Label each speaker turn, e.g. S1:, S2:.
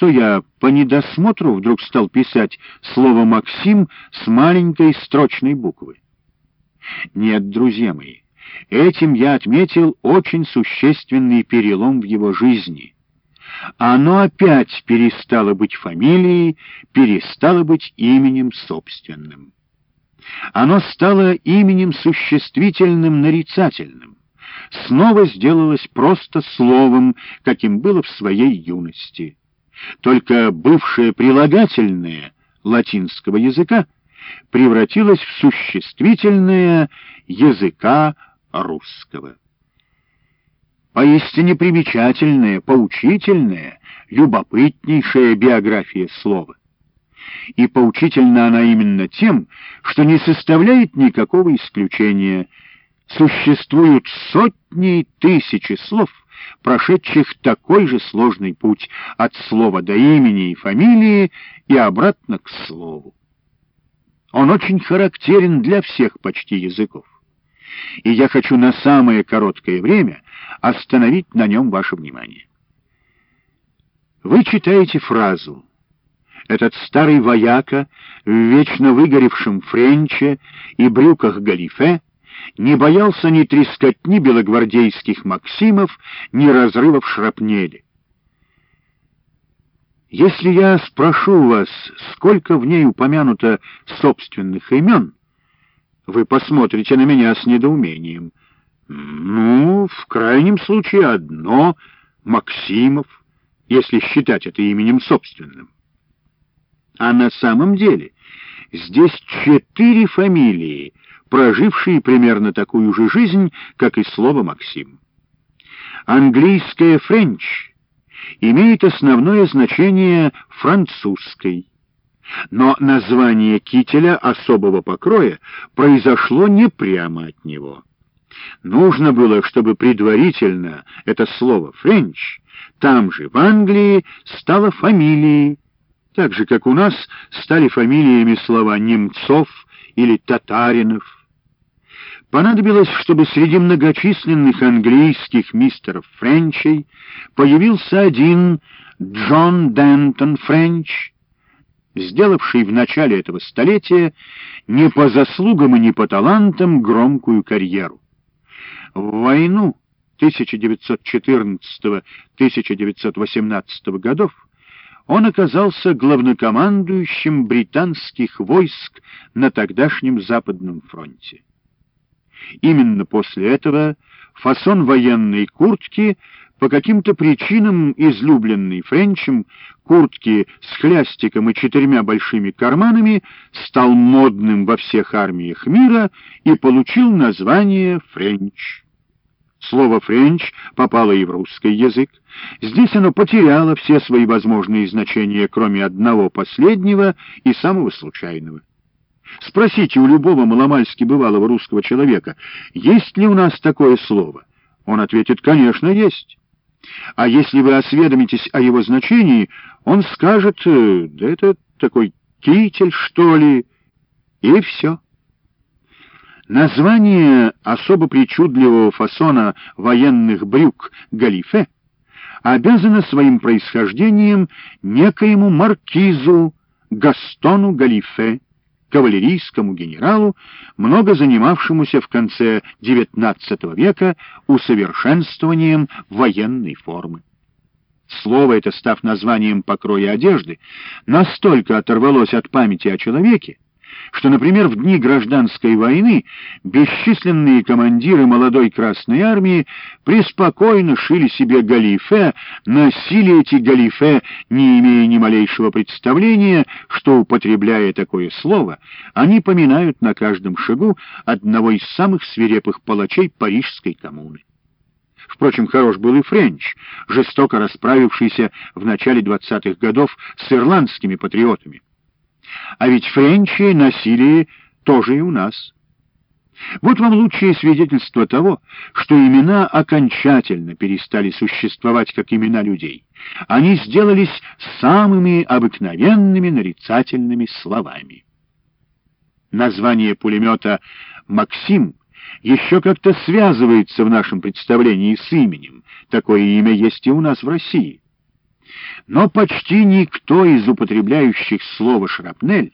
S1: что я по недосмотру вдруг стал писать слово «Максим» с маленькой строчной буквы? Нет, друзья мои, этим я отметил очень существенный перелом в его жизни. Оно опять перестало быть фамилией, перестало быть именем собственным. Оно стало именем существительным нарицательным, снова сделалось просто словом, каким было в своей юности. Только бывшее прилагательное латинского языка превратилось в существительное языка русского. Поистине примечательная, поучительная, любопытнейшая биография слова. И поучительна она именно тем, что не составляет никакого исключения. Существуют сотни и тысячи слов, прошедших такой же сложный путь от слова до имени и фамилии и обратно к слову. Он очень характерен для всех почти языков. И я хочу на самое короткое время остановить на нем ваше внимание. Вы читаете фразу «Этот старый вояка в вечно выгоревшем френче и брюках галифе не боялся ни трескотни белогвардейских максимов, ни разрывов шрапнели. Если я спрошу вас, сколько в ней упомянуто собственных имен, вы посмотрите на меня с недоумением. Ну, в крайнем случае одно — Максимов, если считать это именем собственным. А на самом деле здесь четыре фамилии, прожившие примерно такую же жизнь, как и слово «Максим». Английское «french» имеет основное значение французской, но название кителя особого покроя произошло не прямо от него. Нужно было, чтобы предварительно это слово «френч» там же, в Англии, стало фамилией, так же, как у нас стали фамилиями слова «немцов» или «татаринов». Понадобилось, чтобы среди многочисленных английских мистеров Френчей появился один Джон Дентон Френч, сделавший в начале этого столетия не по заслугам и не по талантам громкую карьеру. В войну 1914-1918 годов он оказался главнокомандующим британских войск на тогдашнем Западном фронте. Именно после этого фасон военной куртки по каким-то причинам излюбленный Френчем, куртки с хлястиком и четырьмя большими карманами, стал модным во всех армиях мира и получил название «Френч». Слово «френч» попало и в русский язык. Здесь оно потеряло все свои возможные значения, кроме одного последнего и самого случайного. Спросите у любого маломальски бывалого русского человека, есть ли у нас такое слово. Он ответит, конечно, есть. А если вы осведомитесь о его значении, он скажет, «Э, да это такой китель, что ли, и все. Название особо причудливого фасона военных брюк галифе обязано своим происхождением некоему маркизу Гастону Галифе, кавалерийскому генералу, много занимавшемуся в конце XIX века усовершенствованием военной формы. Слово это, став названием покроя одежды, настолько оторвалось от памяти о человеке, что, например, в дни гражданской войны бесчисленные командиры молодой Красной Армии преспокойно шили себе галифе, носили эти галифе, не имея ни малейшего представления, что, употребляя такое слово, они поминают на каждом шагу одного из самых свирепых палачей парижской коммуны. Впрочем, хорош был и Френч, жестоко расправившийся в начале 20-х годов с ирландскими патриотами. А ведь френчи носили тоже и у нас. Вот вам лучшее свидетельство того, что имена окончательно перестали существовать как имена людей. Они сделались самыми обыкновенными нарицательными словами. Название пулемета «Максим» еще как-то связывается в нашем представлении с именем. Такое имя есть и у нас в России. Но почти никто из употребляющих слово «шрапнель»